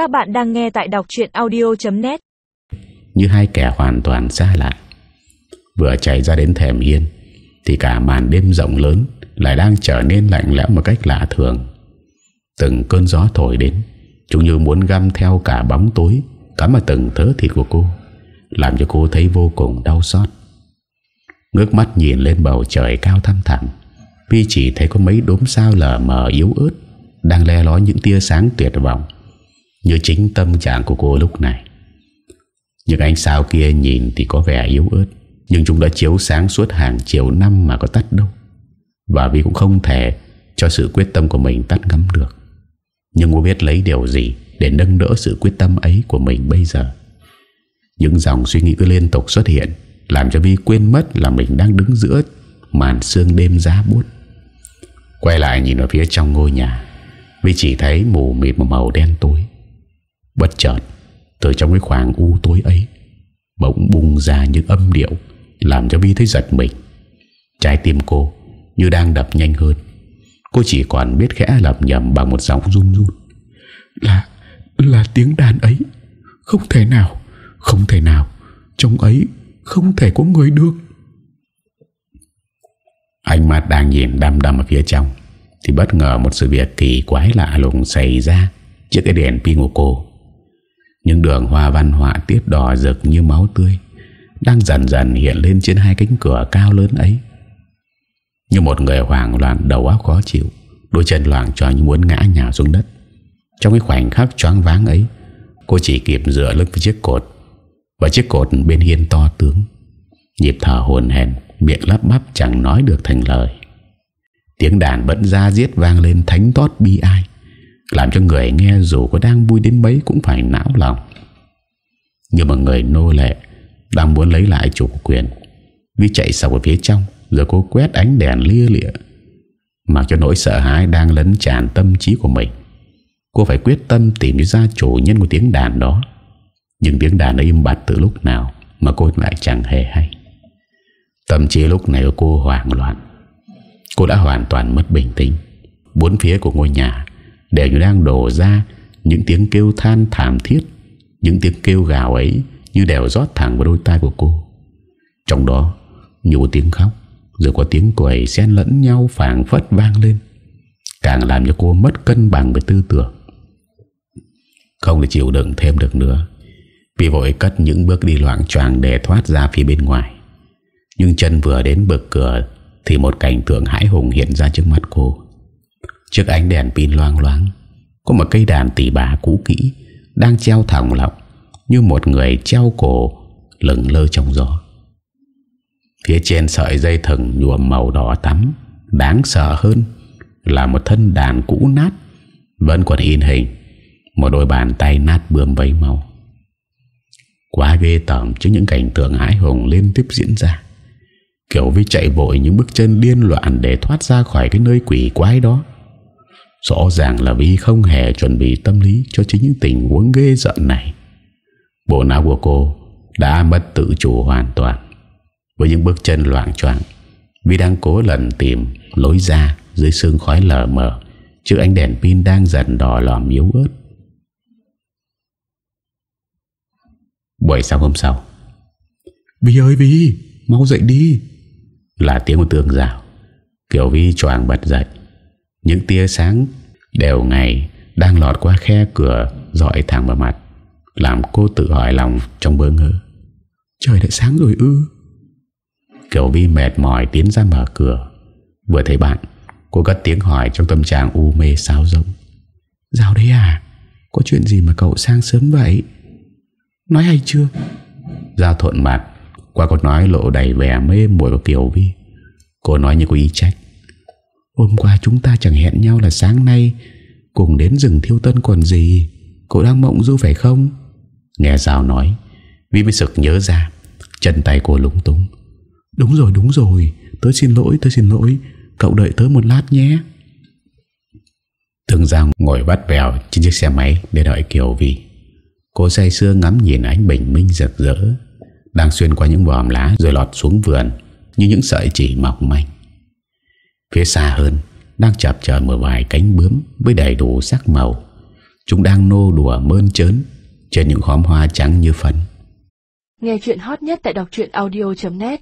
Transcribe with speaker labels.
Speaker 1: Các bạn đang nghe tại đọc chuyện audio.net
Speaker 2: Như hai kẻ hoàn toàn xa lạ. Vừa chạy ra đến thềm yên Thì cả màn đêm rộng lớn Lại đang trở nên lạnh lẽo một cách lạ thường. Từng cơn gió thổi đến, Chúng như muốn găm theo cả bóng tối Cắm vào từng thớ thịt của cô, Làm cho cô thấy vô cùng đau xót. Ngước mắt nhìn lên bầu trời cao thăm thẳm Vi chỉ thấy có mấy đốm sao lờ mờ yếu ớt Đang le ló những tia sáng tuyệt vọng. Như chính tâm trạng của cô lúc này. Những ánh sao kia nhìn thì có vẻ yếu ớt, Nhưng chúng đã chiếu sáng suốt hàng triệu năm mà có tắt đâu. Và vì cũng không thể cho sự quyết tâm của mình tắt ngắm được. Nhưng cô biết lấy điều gì Để nâng đỡ sự quyết tâm ấy của mình bây giờ? Những dòng suy nghĩ cứ liên tục xuất hiện, Làm cho Vi quên mất là mình đang đứng giữa Màn sương đêm giá buốt. Quay lại nhìn vào phía trong ngôi nhà, Vi chỉ thấy mù mịt một màu đen tối. Bất chợt Từ trong cái khoảng u tối ấy Bỗng bùng ra những âm điệu Làm cho Vi thấy giật mình. Trái tim cô như đang đập nhanh hơn. Cô chỉ còn biết khẽ lầm nhầm Bằng một giọng run run. Là, là tiếng đàn ấy. Không thể nào Không thể nào. Trong ấy không thể có người được. Ánh mắt đang nhìn đăm đăm ở phía trong Thì bất ngờ một sự việc kỳ quái lạ lùng xảy ra Trước cái đèn pin của cô. Những đường hoa văn họa tiết đỏ rực như máu tươi, Đang dần dần hiện lên trên hai cánh cửa cao lớn ấy. Như một người hoảng loạn đầu óc khó chịu, Đôi chân loạn cho như muốn ngã nhào xuống đất. Trong cái khoảnh khắc choáng váng ấy, Cô chỉ kịp dựa lưng với chiếc cột, Và chiếc cột bên hiên to tướng. Nhịp thở hồn hèn Miệng lắp bắp chẳng nói được thành lời. Tiếng đàn vẫn ra giết vang lên thánh tót bi ai. Làm cho người nghe dù có đang vui đến mấy Cũng phải não lòng. Nhưng mà người nô lệ Đang muốn lấy lại chủ quyền Vi chạy sọc ở phía trong, Rồi cô quét ánh đèn lia lịa, Mặc cho nỗi sợ hãi đang lấn tràn tâm trí của mình. Cô phải quyết tâm tìm ra chủ nhân của tiếng đàn đó. Nhưng tiếng đàn ấy im bặt từ lúc nào Mà cô lại chẳng hề hay. Tâm trí lúc này của cô hoảng loạn. Cô đã hoàn toàn mất bình tĩnh. Bốn phía của ngôi nhà Đều như đang đổ ra, Những tiếng kêu than thảm thiết, Những tiếng kêu gào ấy Như đều rót thẳng vào đôi tai của cô. Trong đó Nhiều tiếng khóc, Rồi có tiếng quẩy xen lẫn nhau phản phất vang lên, Càng làm cho cô mất cân bằng về tư tưởng. Không thể chịu đựng thêm được nữa, Vì vội cất những bước đi loạn troàng Để thoát ra phía bên ngoài. Nhưng chân vừa đến bực cửa Thì một cảnh tượng hãi hùng hiện ra trước mắt cô. Trước ánh đèn pin loang loáng, Có một cây đàn tỷ bà cũ kỹ Đang treo thẳng lọng Như một người treo cổ Lừng lơ trong gió. Phía trên sợi dây thừng nhuộm màu đỏ tắm, Đáng sợ hơn Là một thân đàn cũ nát, Vẫn còn in hình, Một đôi bàn tay nát bươm vấy màu Quá ghê tởm trước những cảnh tượng hãi hùng liên tiếp diễn ra, Kiểu Vi chạy vội những bước chân điên loạn Để thoát ra khỏi cái nơi quỷ quái đó. Rõ ràng là Vi không hề chuẩn bị tâm lý Cho chính những tình huống ghê giận này. Bộ não của cô Đã mất tự chủ hoàn toàn. Với những bước chân loạn choạng Vi đang cố lần tìm lối ra Dưới sương khói lờ mờ Trước ánh đèn pin đang dần đỏ lòm yếu ớt. Buổi sáng hôm sau Vi ơi Vi Mau dậy đi. là tiếng của tường rào. Kiều Vi choàng bật dậy những tia sáng đều ngày Đang lọt qua khe cửa dọi thẳng vào mặt, Làm cô tự hỏi lòng trong bơ ngỡ Trời đã sáng rồi ư? Kiều Vi mệt mỏi tiến ra mở cửa. Vừa thấy bạn, Cô cất tiếng hỏi trong tâm trạng u mê sao rộng Giao đấy à? Có chuyện gì mà cậu sang sớm vậy? Nói hay chưa? Giao thuận mặt, qua câu nói lộ đầy vẻ mê muội của Kiều Vi. Cô nói như có ý trách. Hôm qua chúng ta chẳng hẹn nhau là sáng nay, Cùng đến rừng thiêu tân còn gì Cô đang mộng du phải không? Nghe Giao nói, Vi mới sực nhớ ra, Chân tay cô lúng túng. Đúng rồi đúng rồi, Tớ xin lỗi, tớ xin lỗi, Cậu đợi tớ một lát nhé. Thương Giang ngồi bắt vèo Trên chiếc xe máy để đợi Kiều Vi. Cô say sưa ngắm nhìn ánh bình minh rực rỡ, đang xuyên qua những vòm lá rồi lọt xuống vườn như những sợi chỉ mọc manh. Phía xa hơn, đang chập chờ một vài cánh bướm với đầy đủ sắc màu. Chúng đang nô đùa mơn trớn Trên những khóm hoa trắng như phấn.
Speaker 3: Nghe chuyện hot nhất tại đọc audio.net